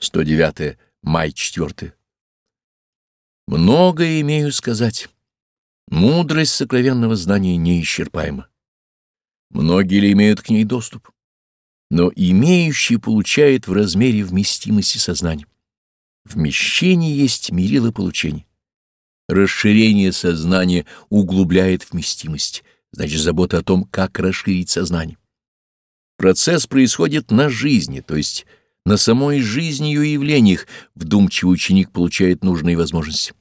109 май 4. Многое имею сказать. Мудрость сокровенного знания неисчерпаема. Многие ли имеют к ней доступ? Но имеющий получает в размере вместимости сознания. Вмещение есть мерило получения. Расширение сознания углубляет вместимость, значит забота о том, как расширить сознание. Процесс происходит на жизни, то есть на самой жизни ее явлениях вдумчивый ученик получает нужные возможности.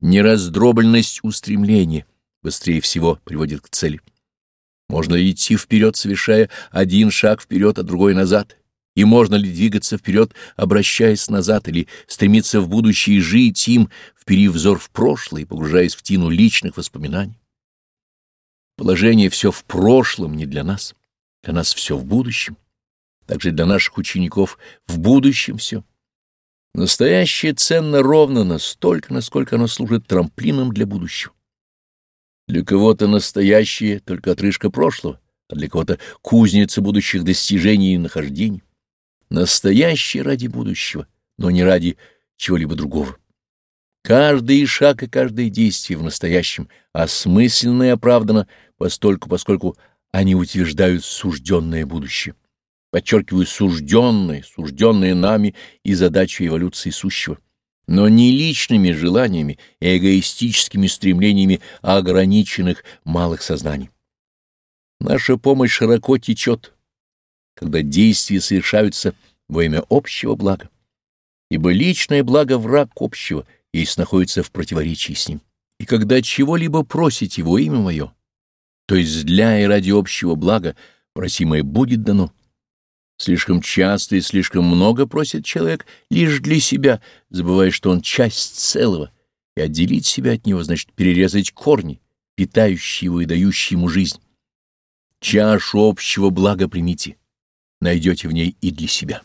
Нераздробленность устремления быстрее всего приводит к цели. Можно ли идти вперед, совершая один шаг вперед, а другой назад? И можно ли двигаться вперед, обращаясь назад, или стремиться в будущее жить им, вперив взор в прошлое и погружаясь в тину личных воспоминаний? Положение все в прошлом не для нас, для нас все в будущем. Также для наших учеников в будущем все. Настоящее ценно ровно настолько, насколько оно служит трамплином для будущего. Для кого-то настоящее — только отрыжка прошлого, а для кого-то — кузница будущих достижений и нахождений. Настоящее ради будущего, но не ради чего-либо другого. Каждый шаг и каждое действие в настоящем осмысленно и оправдано постольку, поскольку они утверждают сужденное будущее. Подчеркиваю, сужденное, сужденное нами и задачу эволюции сущего но не личными желаниями и эгоистическими стремлениями ограниченных малых сознаний. Наша помощь широко течет, когда действия совершаются во имя общего блага, ибо личное благо — враг общего, если находится в противоречии с ним. И когда чего-либо просите во имя мое, то есть для и ради общего блага, просимое будет дано. Слишком часто и слишком много просит человек лишь для себя, забывая, что он часть целого, и отделить себя от него значит перерезать корни, питающие его и дающие ему жизнь. Чашу общего блага примите, найдете в ней и для себя.